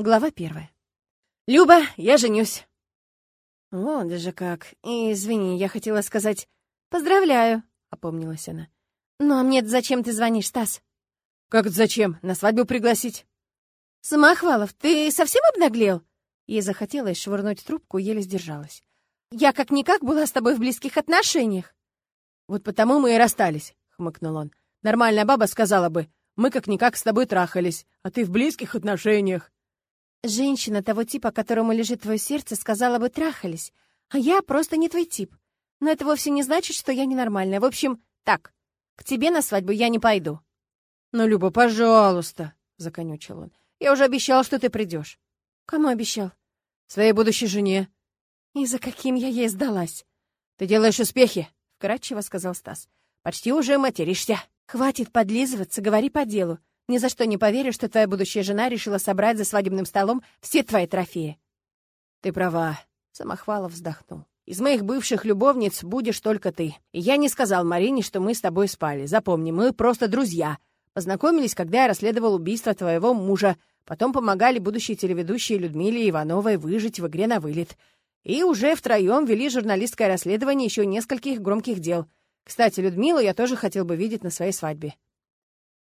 Глава первая. «Люба, я женюсь!» «Вот же как. Извини, я хотела сказать «поздравляю», — опомнилась она. «Ну а мне зачем ты звонишь, Стас?» «Как зачем? На свадьбу пригласить?» «Самохвалов, ты совсем обнаглел?» Ей захотелось швырнуть трубку, еле сдержалась. «Я как-никак была с тобой в близких отношениях». «Вот потому мы и расстались», — хмыкнул он. «Нормальная баба сказала бы, мы как-никак с тобой трахались, а ты в близких отношениях». Женщина того типа, которому лежит твое сердце, сказала бы «трахались», а я просто не твой тип. Но это вовсе не значит, что я ненормальная. В общем, так, к тебе на свадьбу я не пойду. «Ну, Люба, пожалуйста», — законючил он. «Я уже обещал, что ты придешь». «Кому обещал?» «Своей будущей жене». «И за каким я ей сдалась?» «Ты делаешь успехи», — вкратчиво сказал Стас. «Почти уже материшься». «Хватит подлизываться, говори по делу. Ни за что не поверю, что твоя будущая жена решила собрать за свадебным столом все твои трофеи. Ты права, Самохвалов вздохнул. Из моих бывших любовниц будешь только ты. Я не сказал Марине, что мы с тобой спали. Запомни, мы просто друзья. Познакомились, когда я расследовал убийство твоего мужа. Потом помогали будущей телеведущей Людмиле Ивановой выжить в игре на вылет. И уже втроем вели журналистское расследование еще нескольких громких дел. Кстати, Людмилу я тоже хотел бы видеть на своей свадьбе.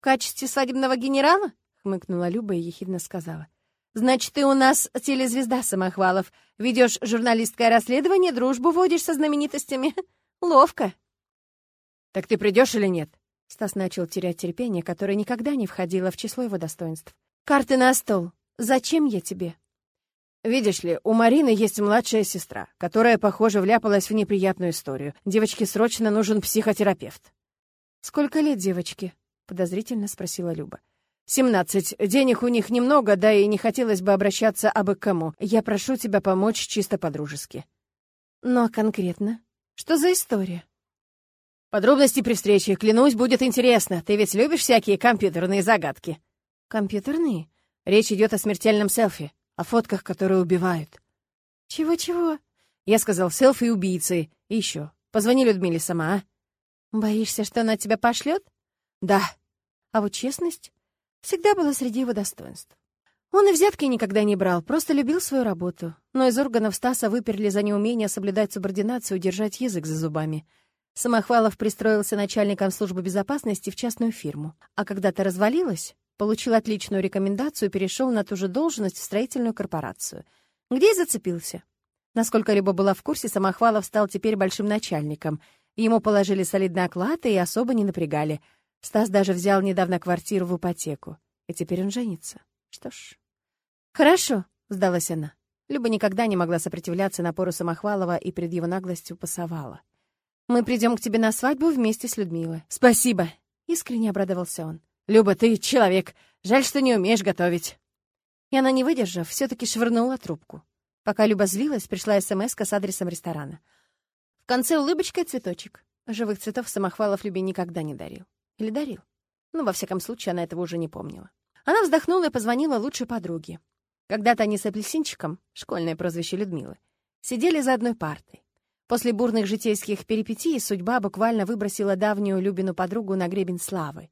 «В качестве свадебного генерала?» — хмыкнула Люба и ехидно сказала. «Значит, ты у нас телезвезда Самохвалов. Ведешь журналистское расследование, дружбу водишь со знаменитостями. Ловко». «Так ты придешь или нет?» Стас начал терять терпение, которое никогда не входило в число его достоинств. «Карты на стол. Зачем я тебе?» «Видишь ли, у Марины есть младшая сестра, которая, похоже, вляпалась в неприятную историю. Девочке срочно нужен психотерапевт». «Сколько лет девочке?» — подозрительно спросила Люба. «Семнадцать. Денег у них немного, да и не хотелось бы обращаться абы к кому. Я прошу тебя помочь чисто по-дружески». «Но конкретно? Что за история?» «Подробности при встрече. Клянусь, будет интересно. Ты ведь любишь всякие компьютерные загадки?» «Компьютерные?» «Речь идет о смертельном селфи, о фотках, которые убивают». «Чего-чего?» Я сказал, селфи убийцы. И еще. Позвони Людмиле сама, а?» «Боишься, что она тебя пошлет? Да. А вот честность всегда была среди его достоинств. Он и взятки никогда не брал, просто любил свою работу. Но из органов Стаса выперли за неумение соблюдать субординацию и держать язык за зубами. Самохвалов пристроился начальником службы безопасности в частную фирму. А когда-то развалилась, получил отличную рекомендацию и перешел на ту же должность в строительную корпорацию. Где и зацепился. Насколько Люба была в курсе, Самохвалов стал теперь большим начальником. Ему положили солидный оклад и особо не напрягали — Стас даже взял недавно квартиру в ипотеку, и теперь он женится. Что ж... «Хорошо», — сдалась она. Люба никогда не могла сопротивляться напору Самохвалова и перед его наглостью пасовала. «Мы придем к тебе на свадьбу вместе с Людмилой». «Спасибо!» — искренне обрадовался он. «Люба, ты человек. Жаль, что не умеешь готовить». И она, не выдержав, все таки швырнула трубку. Пока Люба злилась, пришла смс с адресом ресторана. В конце улыбочка и цветочек. Живых цветов Самохвалов Любе никогда не дарил. Или дарил? Ну, во всяком случае, она этого уже не помнила. Она вздохнула и позвонила лучшей подруге. Когда-то они с апельсинчиком, школьное прозвище Людмилы, сидели за одной партой. После бурных житейских перипетий судьба буквально выбросила давнюю Любину подругу на гребень славы.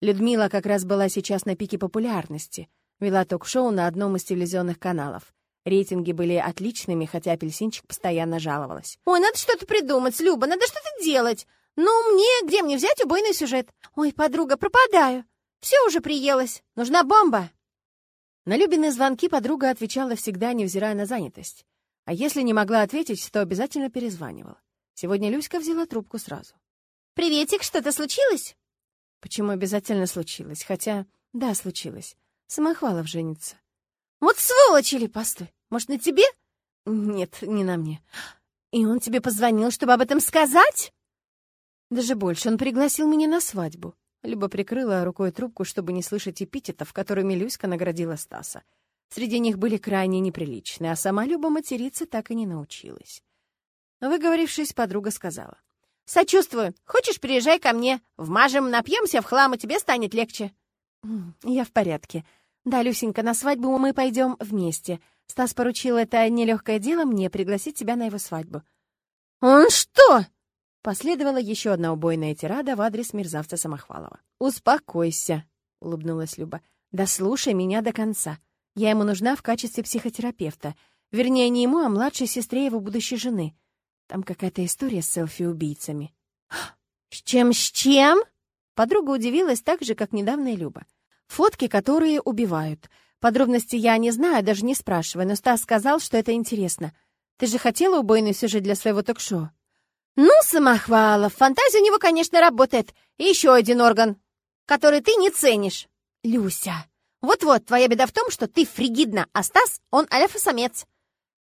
Людмила как раз была сейчас на пике популярности, вела ток-шоу на одном из телевизионных каналов. Рейтинги были отличными, хотя апельсинчик постоянно жаловалась. «Ой, надо что-то придумать, Люба, надо что-то делать. «Ну, мне, где мне взять убойный сюжет? Ой, подруга, пропадаю. Все уже приелось. Нужна бомба». На Любины звонки подруга отвечала всегда, невзирая на занятость. А если не могла ответить, то обязательно перезванивала. Сегодня Люська взяла трубку сразу. «Приветик, что-то случилось?» Почему обязательно случилось? Хотя, да, случилось. Самохвалов женится. «Вот сволочь или постой! Может, на тебе?» «Нет, не на мне». «И он тебе позвонил, чтобы об этом сказать?» Даже больше, он пригласил меня на свадьбу. Люба прикрыла рукой трубку, чтобы не слышать эпитетов, которыми Люська наградила Стаса. Среди них были крайне неприличные, а сама Люба материться так и не научилась. Выговорившись, подруга сказала. «Сочувствую. Хочешь, приезжай ко мне. Вмажем, напьемся в хлам, и тебе станет легче». «Я в порядке. Да, Люсенька, на свадьбу мы пойдем вместе. Стас поручил это нелегкое дело мне пригласить тебя на его свадьбу». «Он что?» Последовала еще одна убойная тирада в адрес мерзавца Самохвалова. «Успокойся», — улыбнулась Люба. «Да слушай меня до конца. Я ему нужна в качестве психотерапевта. Вернее, не ему, а младшей сестре его будущей жены. Там какая-то история с селфи-убийцами. «С чем, с чем?» Подруга удивилась так же, как недавно и Люба. Фотки, которые убивают. Подробности я не знаю, даже не спрашиваю, но Стас сказал, что это интересно. Ты же хотела убойный сюжет для своего ток-шоу? Ну, Самохвалов, фантазия у него, конечно, работает. И еще один орган, который ты не ценишь. Люся, вот-вот, твоя беда в том, что ты фригидна, а Стас, он альфа-самец.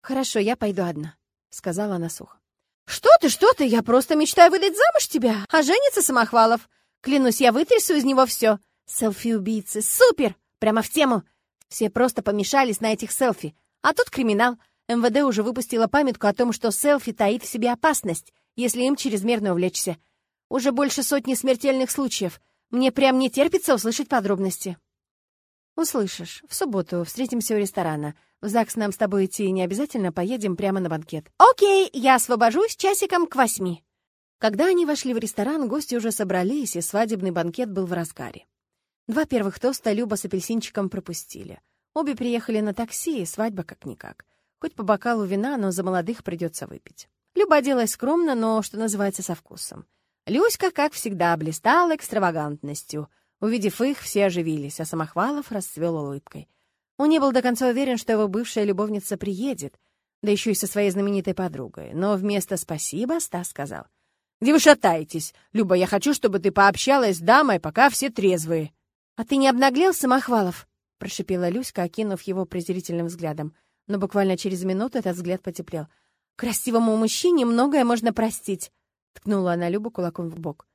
Хорошо, я пойду одна, сказала она сухо. Что ты, что ты, я просто мечтаю выдать замуж тебя, а женится Самохвалов. Клянусь, я вытрясу из него все. Селфи-убийцы, супер, прямо в тему. Все просто помешались на этих селфи. А тут криминал. МВД уже выпустила памятку о том, что селфи таит в себе опасность, если им чрезмерно увлечься. Уже больше сотни смертельных случаев. Мне прям не терпится услышать подробности. Услышишь. В субботу встретимся у ресторана. В ЗАГС нам с тобой идти не обязательно, поедем прямо на банкет. Окей, я освобожусь часиком к восьми. Когда они вошли в ресторан, гости уже собрались, и свадебный банкет был в разгаре. Два первых тоста Люба с апельсинчиком пропустили. Обе приехали на такси, и свадьба как-никак. Хоть по бокалу вина, но за молодых придется выпить. Люба оделась скромно, но, что называется, со вкусом. Люська, как всегда, блистала экстравагантностью. Увидев их, все оживились, а Самохвалов расцвел улыбкой. Он не был до конца уверен, что его бывшая любовница приедет, да еще и со своей знаменитой подругой. Но вместо «спасибо» Стас сказал. «Где вы шатаетесь? Люба, я хочу, чтобы ты пообщалась с дамой, пока все трезвые». «А ты не обнаглел, Самохвалов?» — прошипела Люська, окинув его презрительным взглядом. Но буквально через минуту этот взгляд потеплел — Красивому мужчине многое можно простить», — ткнула она Любу кулаком в бок.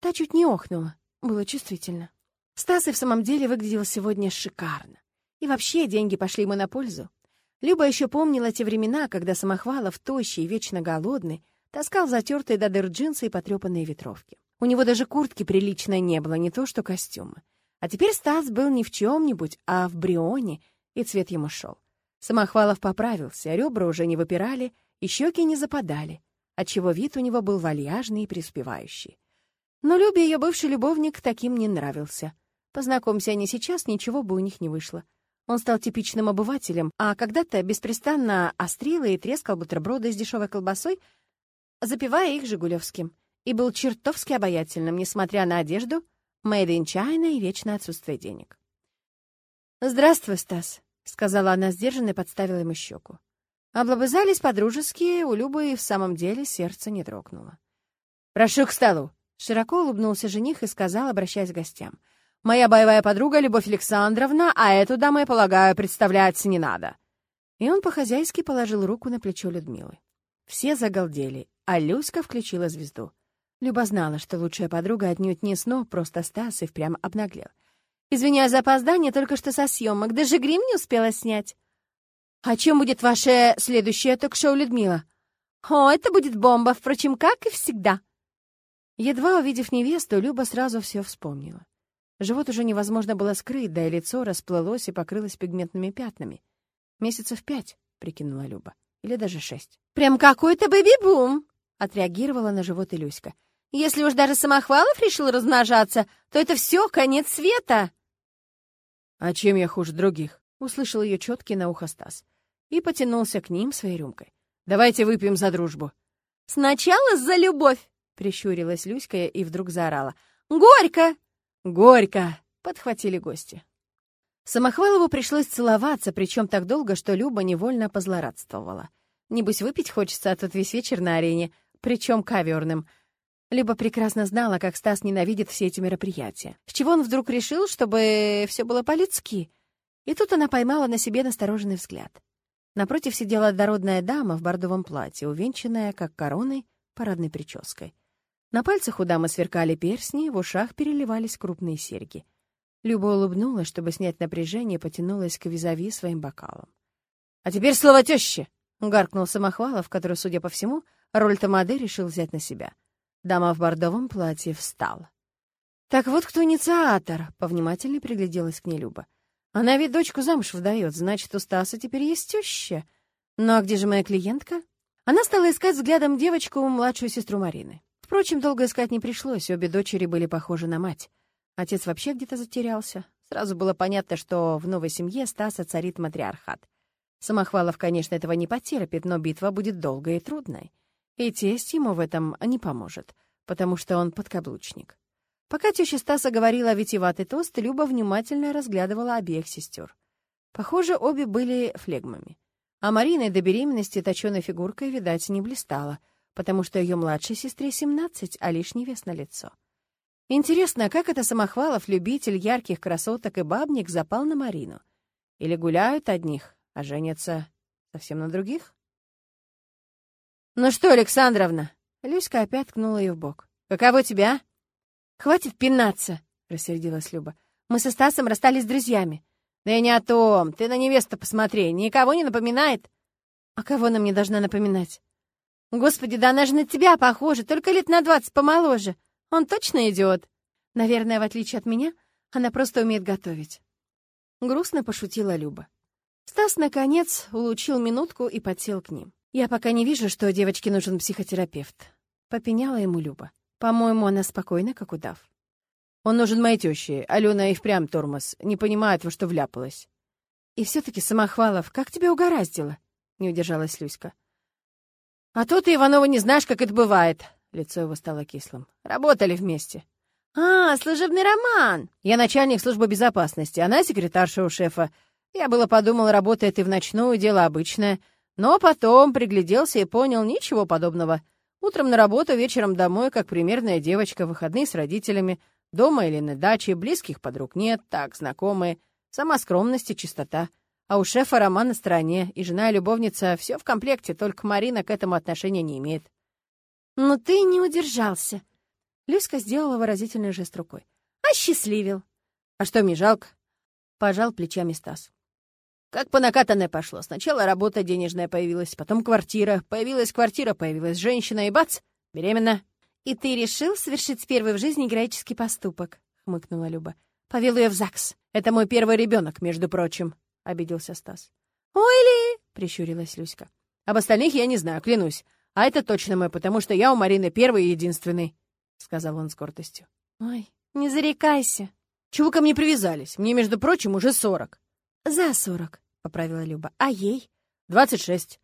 Та чуть не охнула. Было чувствительно. Стас и в самом деле выглядел сегодня шикарно. И вообще деньги пошли ему на пользу. Люба еще помнила те времена, когда Самохвалов, тощий и вечно голодный, таскал затертые до дыр джинсы и потрепанные ветровки. У него даже куртки приличной не было, не то что костюма. А теперь Стас был не в чем-нибудь, а в брионе, и цвет ему шел. Самохвалов поправился, ребра уже не выпирали, и щеки не западали, отчего вид у него был вальяжный и преуспевающий. Но Любе ее бывший любовник таким не нравился. Познакомься они сейчас, ничего бы у них не вышло. Он стал типичным обывателем, а когда-то беспрестанно острил и трескал бутерброды с дешевой колбасой, запивая их жигулевским, и был чертовски обаятельным, несмотря на одежду, made in China и вечное отсутствие денег. «Здравствуй, Стас», — сказала она сдержанно и подставила ему щеку. Облобызались подружеские, у Любы и в самом деле сердце не дрогнуло. «Прошу к столу!» — широко улыбнулся жених и сказал, обращаясь к гостям. «Моя боевая подруга Любовь Александровна, а эту даму, я полагаю, представлять не надо». И он по-хозяйски положил руку на плечо Людмилы. Все загалдели, а Люська включила звезду. Люба знала, что лучшая подруга отнюдь не сно, просто Стас и впрямь обнаглел. «Извиняюсь за опоздание, только что со съемок, даже грим не успела снять». «О чем будет ваше следующее ток-шоу, Людмила?» «О, это будет бомба, впрочем, как и всегда». Едва увидев невесту, Люба сразу все вспомнила. Живот уже невозможно было скрыть, да и лицо расплылось и покрылось пигментными пятнами. «Месяцев пять», — прикинула Люба, — «или даже шесть». «Прям какой-то бэби-бум!» — отреагировала на живот Илюська. «Если уж даже Самохвалов решил размножаться, то это все конец света!» «А чем я хуже других?» — услышал ее четкий на ухо Стас и потянулся к ним своей рюмкой. «Давайте выпьем за дружбу». «Сначала за любовь!» — прищурилась Люська и вдруг заорала. «Горько!» «Горько!» — подхватили гости. Самохвалову пришлось целоваться, причем так долго, что Люба невольно позлорадствовала. Небось, выпить хочется, а тут весь вечер на арене, причем коверным. Люба прекрасно знала, как Стас ненавидит все эти мероприятия. С чего он вдруг решил, чтобы все было по-людски? И тут она поймала на себе настороженный взгляд. Напротив сидела дородная дама в бордовом платье, увенчанная, как короной, парадной прической. На пальцах у дамы сверкали перстни, в ушах переливались крупные серьги. Люба улыбнулась, чтобы снять напряжение, потянулась к визави своим бокалом. «А теперь слово тещи!» — гаркнул Самохвалов, который, судя по всему, роль Тамады решил взять на себя. Дама в бордовом платье встала. «Так вот кто инициатор!» — повнимательнее пригляделась к ней Люба. Она ведь дочку замуж выдает, значит, у Стаса теперь есть теща. Ну а где же моя клиентка? Она стала искать взглядом девочку, младшую сестру Марины. Впрочем, долго искать не пришлось, обе дочери были похожи на мать. Отец вообще где-то затерялся. Сразу было понятно, что в новой семье Стаса царит матриархат. Самохвалов, конечно, этого не потерпит, но битва будет долгой и трудной. И тесть ему в этом не поможет, потому что он подкаблучник. Пока теща Стаса говорила витиеватый тост, Люба внимательно разглядывала обеих сестер. Похоже, обе были флегмами. А Марина до беременности точеной фигуркой, видать, не блистала, потому что ее младшей сестре 17, а лишний вес на лицо. Интересно, как это Самохвалов, любитель ярких красоток и бабник, запал на Марину? Или гуляют одних, а женятся совсем на других? «Ну что, Александровна?» Люська опять ткнула ее в бок. «Каково тебя?» «Хватит пинаться!» — рассердилась Люба. «Мы со Стасом расстались с друзьями». «Да и не о том. Ты на невесту посмотри. Никого не напоминает?» «А кого она мне должна напоминать?» «Господи, да она же на тебя похожа, только лет на двадцать помоложе. Он точно идиот?» «Наверное, в отличие от меня, она просто умеет готовить». Грустно пошутила Люба. Стас, наконец, улучил минутку и подсел к ним. «Я пока не вижу, что девочке нужен психотерапевт», — попеняла ему Люба. «По-моему, она спокойна, как удав». «Он нужен моей теще. Алена и впрямь тормоз. Не понимает, во что вляпалась». «И все-таки, Самохвалов, как тебя угораздило?» — не удержалась Люська. «А то ты, Иванова, не знаешь, как это бывает». Лицо его стало кислым. «Работали вместе». «А, служебный роман!» «Я начальник службы безопасности, она секретарша у шефа. Я было подумал, работает и в ночную, дело обычное. Но потом пригляделся и понял, ничего подобного. Утром на работу, вечером домой, как примерная девочка, выходные с родителями, дома или на даче, близких подруг нет, так, знакомые. Сама скромность и чистота. А у шефа роман на стороне, и жена и любовница — все в комплекте, только Марина к этому отношения не имеет. «Но ты не удержался». Люська сделала выразительный жест рукой. «Осчастливил». «А что мне жалко?» Пожал плечами Стас. Как по накатанной пошло. Сначала работа денежная появилась, потом квартира. Появилась квартира, появилась женщина, и бац, беременна. «И ты решил совершить первый в жизни героический поступок?» — хмыкнула Люба. «Повел ее в ЗАГС. Это мой первый ребенок, между прочим», — обиделся Стас. «Ой ли!» — прищурилась Люська. «Об остальных я не знаю, клянусь. А это точно мой, потому что я у Марины первый и единственный», — сказал он с гордостью. «Ой, не зарекайся». «Чего ко мне привязались? Мне, между прочим, уже сорок». «За сорок», поправила Люба. «А ей?» «Двадцать шесть».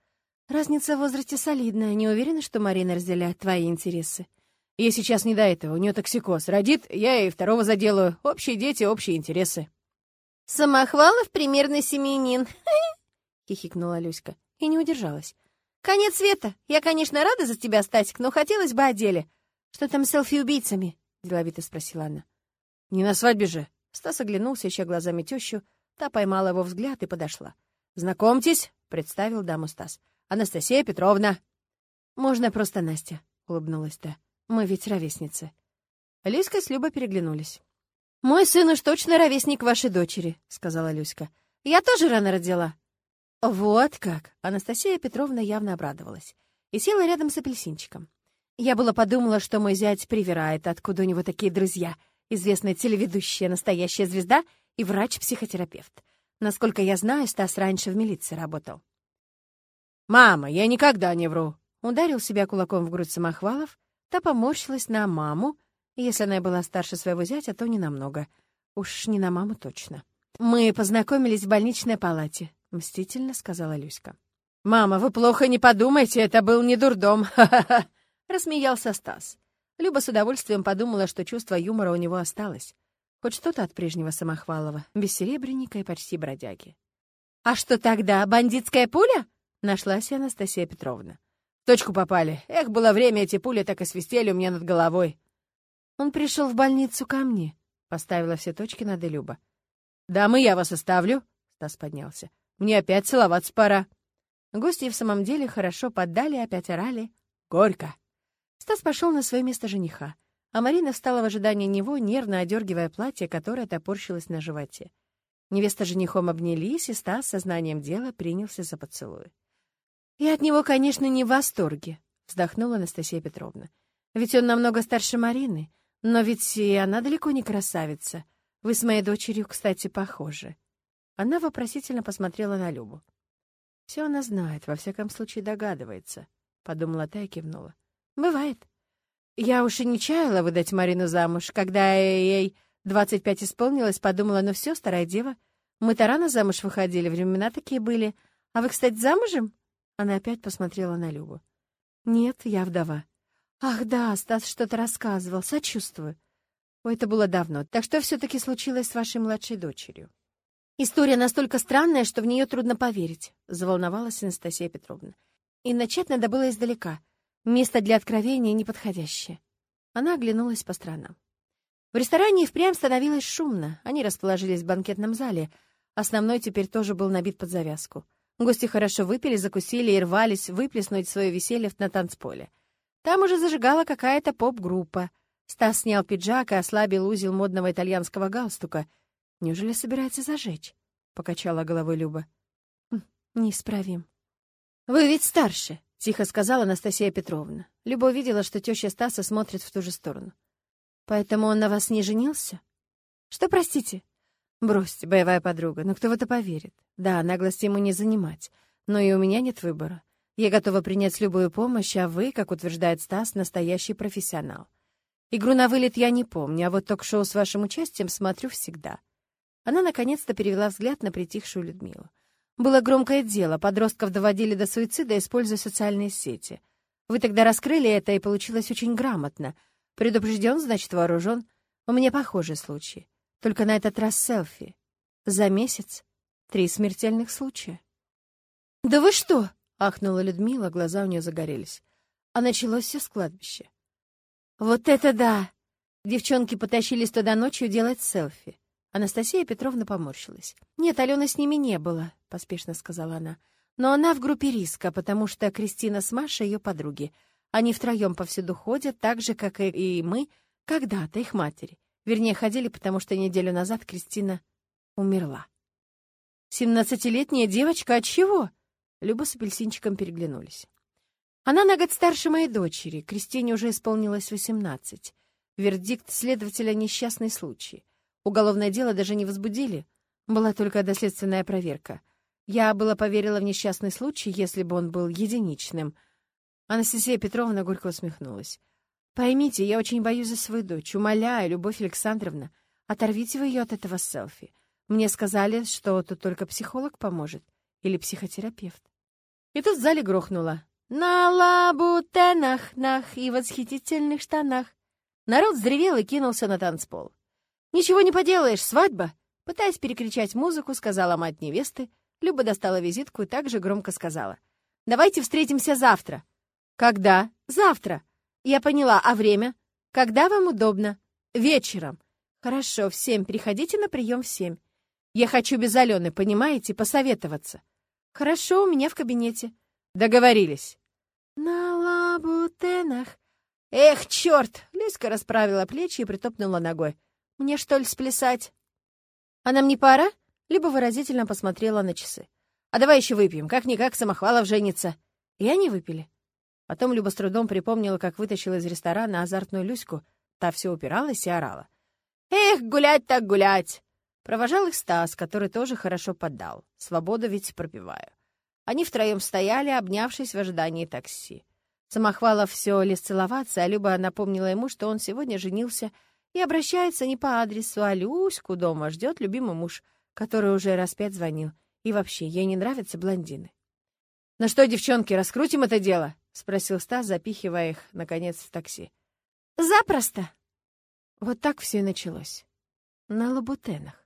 «Разница в возрасте солидная. Не уверена, что Марина разделяет твои интересы?» «Ей сейчас не до этого. У нее токсикоз. Родит, я и второго заделаю. Общие дети, общие интересы». «Самохвалов примерно семьянин», — хихикнула Люська. И не удержалась. «Конец света. Я, конечно, рада за тебя, Стасик, но хотелось бы о деле. Что там с селфи-убийцами?» — деловито спросила она. «Не на свадьбе же». Стас оглянулся, ища глазами тещу, Та поймала его взгляд и подошла. «Знакомьтесь», — представил даму Стас. «Анастасия Петровна». «Можно просто Настя», — улыбнулась та. «Мы ведь ровесницы». Люська с Любой переглянулись. «Мой сын уж точно ровесник вашей дочери», — сказала Люська. «Я тоже рано родила». «Вот как!» — Анастасия Петровна явно обрадовалась и села рядом с апельсинчиком. Я было подумала, что мой зять привирает, откуда у него такие друзья. Известная телеведущая, настоящая звезда — и врач-психотерапевт. Насколько я знаю, Стас раньше в милиции работал. «Мама, я никогда не вру!» Ударил себя кулаком в грудь Самохвалов, та поморщилась на маму, если она была старше своего зятя, то не намного. Уж не на маму точно. «Мы познакомились в больничной палате», — мстительно сказала Люська. «Мама, вы плохо не подумайте, это был не дурдом!» Рассмеялся Стас. Люба с удовольствием подумала, что чувство юмора у него осталось. Хоть что-то от прежнего Самохвалова, без серебряника и почти бродяги. «А что тогда, бандитская пуля?» — нашлась Анастасия Петровна. «В точку попали. Эх, было время, эти пули так и свистели у меня над головой». «Он пришел в больницу ко мне», — поставила все точки над Илюба. «Дамы, я вас оставлю», — Стас поднялся. «Мне опять целоваться пора». Гости в самом деле хорошо поддали, опять орали. «Горько». Стас пошел на свое место жениха а Марина встала в ожидании него, нервно одергивая платье, которое топорщилось на животе. Невеста женихом обнялись, и Стас сознанием дела принялся за поцелуй. «Я от него, конечно, не в восторге», — вздохнула Анастасия Петровна. «Ведь он намного старше Марины, но ведь и она далеко не красавица. Вы с моей дочерью, кстати, похожи». Она вопросительно посмотрела на Любу. «Все она знает, во всяком случае догадывается», — подумала та и кивнула. «Бывает. Я уж и не чаяла выдать Марину замуж, когда ей Двадцать пять исполнилось, подумала, ну все, старая дева. Мы-то рано замуж выходили, времена такие были. А вы, кстати, замужем? Она опять посмотрела на Любу. Нет, я вдова. Ах да, Стас что-то рассказывал, сочувствую. Ой, это было давно. Так что все-таки случилось с вашей младшей дочерью? История настолько странная, что в нее трудно поверить, заволновалась Анастасия Петровна. И начать надо было издалека. Место для откровения неподходящее. Она оглянулась по сторонам. В ресторане и впрямь становилось шумно. Они расположились в банкетном зале. Основной теперь тоже был набит под завязку. Гости хорошо выпили, закусили и рвались выплеснуть свое веселье на танцполе. Там уже зажигала какая-то поп-группа. Стас снял пиджак и ослабил узел модного итальянского галстука. «Неужели собирается зажечь?» — покачала головой Люба. «Хм, «Неисправим». «Вы ведь старше», — тихо сказала Анастасия Петровна. Люба увидела, что теща Стаса смотрит в ту же сторону. «Поэтому он на вас не женился?» «Что, простите?» «Бросьте, боевая подруга, но кто в это поверит? Да, наглость ему не занимать, но и у меня нет выбора. Я готова принять любую помощь, а вы, как утверждает Стас, настоящий профессионал. Игру на вылет я не помню, а вот ток-шоу с вашим участием смотрю всегда. Она наконец-то перевела взгляд на притихшую Людмилу. Было громкое дело, подростков доводили до суицида, используя социальные сети. Вы тогда раскрыли это, и получилось очень грамотно. Предупрежден, значит, вооружен. У меня похожий случай. Только на этот раз селфи. За месяц три смертельных случая. «Да вы что?» — ахнула Людмила, глаза у нее загорелись. А началось все с кладбища. «Вот это да!» Девчонки потащились туда ночью делать селфи. Анастасия Петровна поморщилась. «Нет, Алены с ними не было», — поспешно сказала она. «Но она в группе риска, потому что Кристина с Машей ее подруги. Они втроем повсюду ходят, так же, как и мы, когда-то их матери. Вернее, ходили, потому что неделю назад Кристина умерла». «Семнадцатилетняя девочка от чего?» Люба с апельсинчиком переглянулись. Она на год старше моей дочери. Кристине уже исполнилось восемнадцать. Вердикт следователя — несчастный случай. Уголовное дело даже не возбудили. Была только доследственная проверка. Я была поверила в несчастный случай, если бы он был единичным. Анастасия Петровна горько усмехнулась. «Поймите, я очень боюсь за свою дочь. Умоляю, Любовь Александровна, оторвите вы ее от этого селфи. Мне сказали, что тут только психолог поможет. Или психотерапевт». И тут в зале грохнуло. На лабутенах, нах и восхитительных штанах. Народ взревел и кинулся на танцпол. «Ничего не поделаешь, свадьба!» Пытаясь перекричать музыку, сказала мать невесты. Люба достала визитку и также громко сказала. «Давайте встретимся завтра». «Когда?» «Завтра». «Я поняла, а время?» «Когда вам удобно?» «Вечером». «Хорошо, в семь. Приходите на прием в семь». «Я хочу без Алены, понимаете, посоветоваться». «Хорошо, у меня в кабинете». «Договорились». «На лабутенах». «Эх, черт!» — Люська расправила плечи и притопнула ногой. «Мне, что ли, сплясать?» «А нам не пора?» — либо выразительно посмотрела на часы. «А давай еще выпьем, как-никак Самохвалов женится». И они выпили. Потом Люба с трудом припомнила, как вытащила из ресторана азартную Люську. Та все упиралась и орала. «Эх, гулять так гулять!» Провожал их Стас, который тоже хорошо поддал. Свободу ведь пропиваю. Они втроем стояли, обнявшись в ожидании такси. Самохвалов все лез целоваться, а Люба напомнила ему, что он сегодня женился и обращается не по адресу, а Люську дома ждет любимый муж, который уже раз пять звонил. И вообще, ей не нравятся блондины. «Ну что, девчонки, раскрутим это дело?» — спросил Стас, запихивая их, наконец, в такси. «Запросто!» Вот так все и началось. На лабутенах.